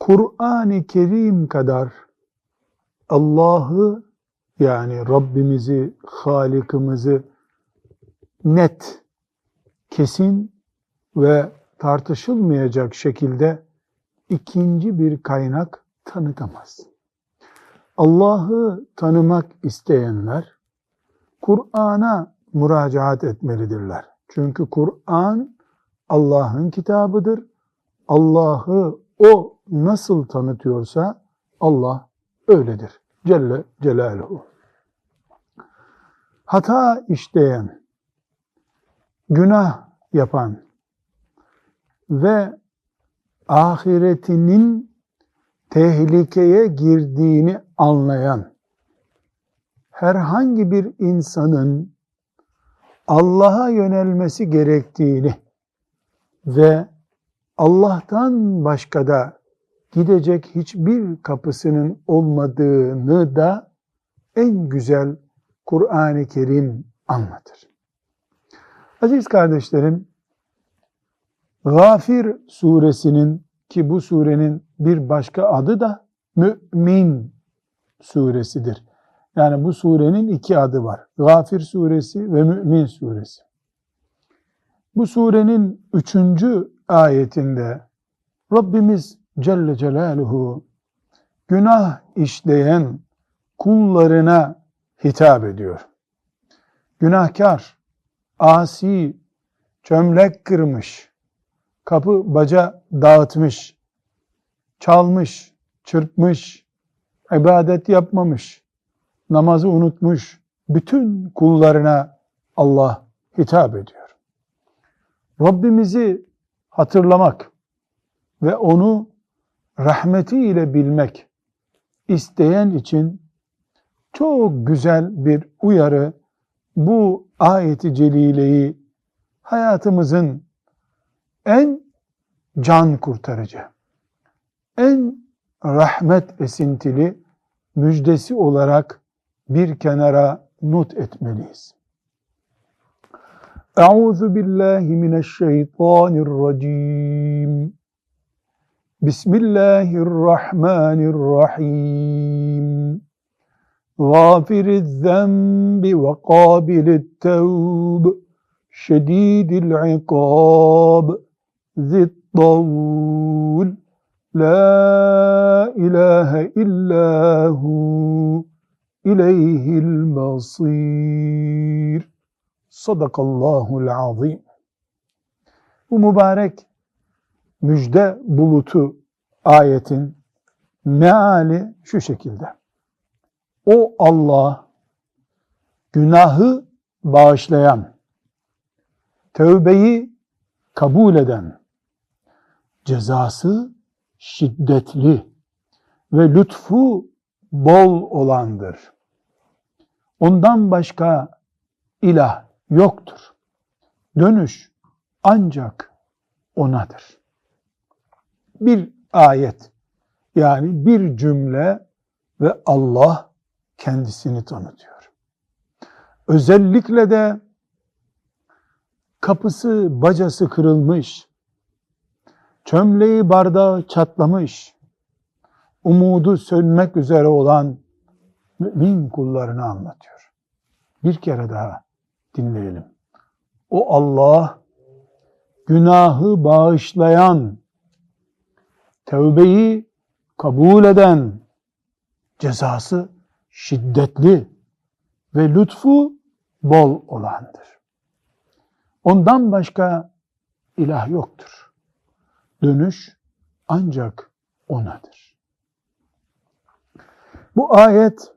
Kur'an-ı Kerim kadar Allah'ı yani Rabbimizi, Halikimizi net, kesin ve tartışılmayacak şekilde ikinci bir kaynak tanıtamaz. Allah'ı tanımak isteyenler Kur'an'a müracaat etmelidirler. Çünkü Kur'an Allah'ın kitabıdır. Allah'ı o nasıl tanıtıyorsa Allah öyledir. Celle Celaluhu. Hata işleyen, günah yapan ve ahiretinin tehlikeye girdiğini anlayan herhangi bir insanın Allah'a yönelmesi gerektiğini ve Allah'tan başka da gidecek hiçbir kapısının olmadığını da en güzel Kur'an-ı Kerim anlatır. Aziz kardeşlerim, Gafir suresinin ki bu surenin bir başka adı da Mü'min suresidir. Yani bu surenin iki adı var. Gafir suresi ve Mü'min suresi. Bu surenin üçüncü ayetinde Rabbimiz Celle Celaluhu günah işleyen kullarına hitap ediyor. Günahkar, asi, çömlek kırmış, kapı baca dağıtmış, çalmış, çırpmış, ibadet yapmamış, namazı unutmuş bütün kullarına Allah hitap ediyor. Rabbimizi hatırlamak ve onu rahmetiyle bilmek isteyen için çok güzel bir uyarı bu ayeti celileyi hayatımızın en can kurtarıcı, en rahmet esintili müjdesi olarak bir kenara not etmeliyiz. Euzu billahi mineşşeytanirracim. بسم الله الرحمن الرحيم. غافر الذنب وقابل التوب شديد العقاب ذي الطول. لا إله إلا هو إليه المصير. صدق الله العظيم. ومبارك. Müjde bulutu ayetin meali şu şekilde. O Allah günahı bağışlayan, tövbeyi kabul eden, cezası şiddetli ve lütfu bol olandır. Ondan başka ilah yoktur. Dönüş ancak O'nadır. Bir ayet yani bir cümle ve Allah kendisini tanıtıyor. Özellikle de kapısı bacası kırılmış, çömleği bardağı çatlamış, umudu sönmek üzere olan mümin kullarını anlatıyor. Bir kere daha dinleyelim. O Allah günahı bağışlayan, tevbeyi kabul eden, cezası şiddetli ve lütfu bol olandır. Ondan başka ilah yoktur. Dönüş ancak O'nadır. Bu ayet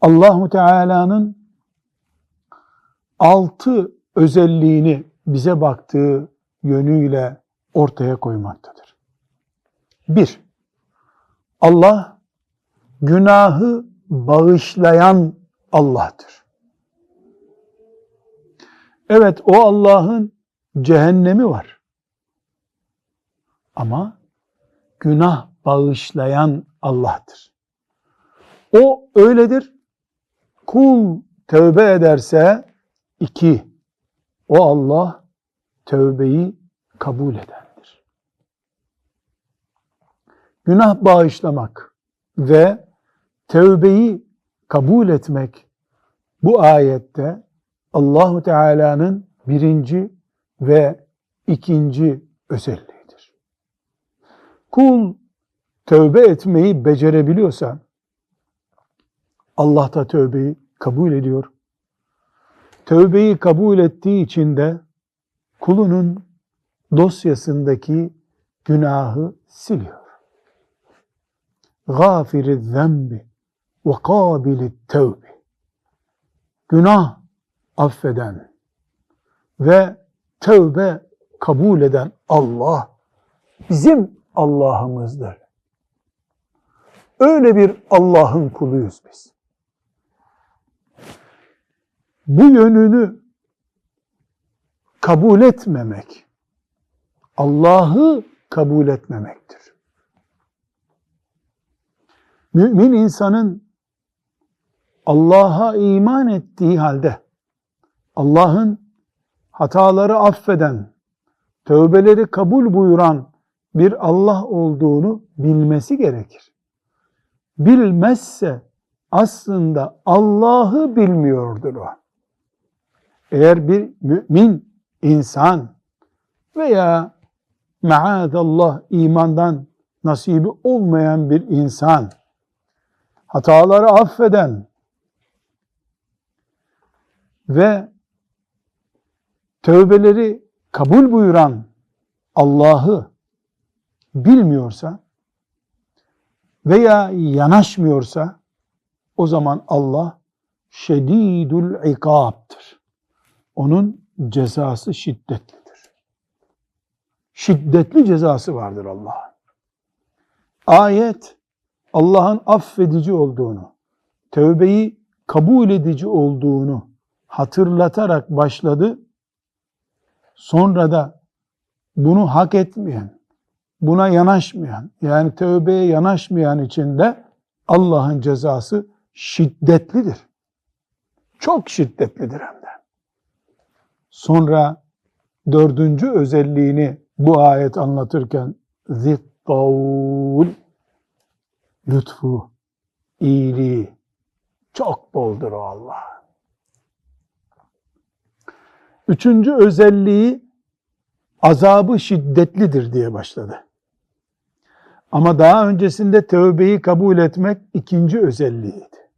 Allahu Teala'nın altı özelliğini bize baktığı yönüyle ortaya koymaktadır. Bir, Allah günahı bağışlayan Allah'tır. Evet o Allah'ın cehennemi var. Ama günah bağışlayan Allah'tır. O öyledir. Kul tövbe ederse iki, o Allah tövbeyi kabul edendir. Günah bağışlamak ve tövbeyi kabul etmek bu ayette Allahu Teala'nın birinci ve ikinci özelliğidir. Kul tövbe etmeyi becerebiliyorsa Allah da tövbeyi kabul ediyor. Tövbeyi kabul ettiği için de kulunun dosyasındaki günahı siliyor. Gafiri zembi ve kabili tevbi. Günah affeden ve tövbe kabul eden Allah bizim Allah'ımızdır. Öyle bir Allah'ın kuluyuz biz. Bu yönünü kabul etmemek, Allah'ı kabul etmemektir. Mümin insanın Allah'a iman ettiği halde Allah'ın hataları affeden, tövbeleri kabul buyuran bir Allah olduğunu bilmesi gerekir. Bilmezse aslında Allah'ı bilmiyordur o. Eğer bir mümin insan veya maazallah imandan nasibi olmayan bir insan hataları affeden ve tövbeleri kabul buyuran Allah'ı bilmiyorsa veya yanaşmıyorsa o zaman Allah şedidül ikabdır. Onun cezası şiddetlidir. Şiddetli cezası vardır Allah'ın. Ayet Allah'ın affedici olduğunu, tövbeyi kabul edici olduğunu hatırlatarak başladı. Sonra da bunu hak etmeyen, buna yanaşmayan, yani tövbeye yanaşmayan için de Allah'ın cezası şiddetlidir. Çok şiddetlidir hem de. Sonra dördüncü özelliğini bu ayet anlatırken zittavul lütfu, iyiliği çok boldur o Allah. Üçüncü özelliği azabı şiddetlidir diye başladı. Ama daha öncesinde tövbeyi kabul etmek ikinci özelliğiydi.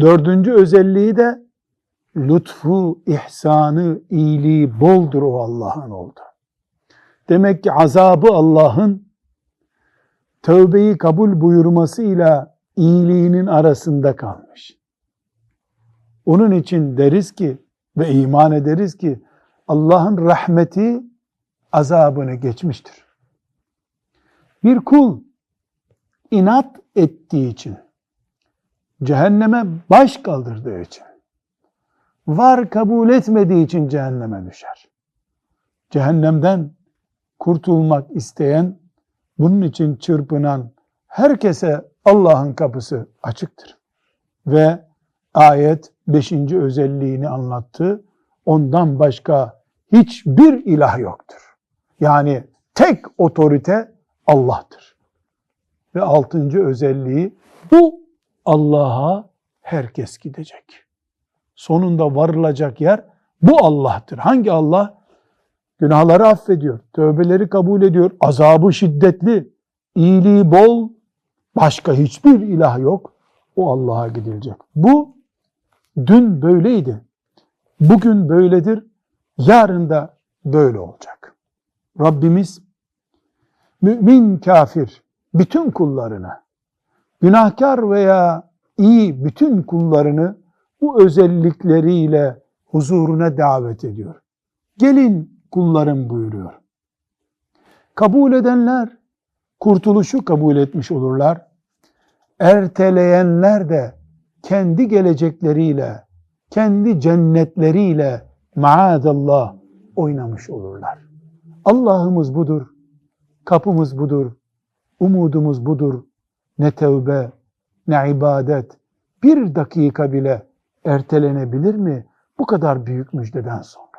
Dördüncü özelliği de lütfu, ihsanı, iyiliği boldur o Allah'ın oldu. Demek ki azabı Allah'ın tövbeyi kabul buyurmasıyla iyiliğinin arasında kalmış. Onun için deriz ki ve iman ederiz ki Allah'ın rahmeti azabını geçmiştir. Bir kul inat ettiği için, cehenneme baş kaldırdığı için, var kabul etmediği için cehenneme düşer. Cehennemden kurtulmak isteyen, bunun için çırpınan herkese Allah'ın kapısı açıktır. Ve ayet beşinci özelliğini anlattı. Ondan başka hiçbir ilah yoktur. Yani tek otorite Allah'tır. Ve altıncı özelliği bu Allah'a herkes gidecek. Sonunda varılacak yer bu Allah'tır. Hangi Allah? Günahları affediyor, tövbeleri kabul ediyor, azabı şiddetli, iyiliği bol, başka hiçbir ilah yok. O Allah'a gidilecek. Bu dün böyleydi. Bugün böyledir. Yarın da böyle olacak. Rabbimiz mümin kafir bütün kullarına, günahkar veya iyi bütün kullarını bu özellikleriyle huzuruna davet ediyor. Gelin kullarım buyuruyor. Kabul edenler kurtuluşu kabul etmiş olurlar. Erteleyenler de kendi gelecekleriyle, kendi cennetleriyle maadallah oynamış olurlar. Allah'ımız budur, kapımız budur, umudumuz budur. Ne tevbe, ne ibadet, bir dakika bile ertelenebilir mi bu kadar büyük müjdeden sonra?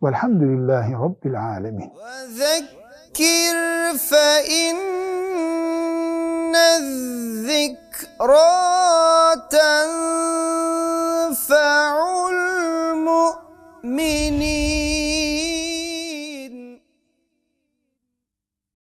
والحمد لله رب العالمين. وذكر فإن الذكرى تنفع المؤمنين.